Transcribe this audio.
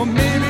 Well, maybe.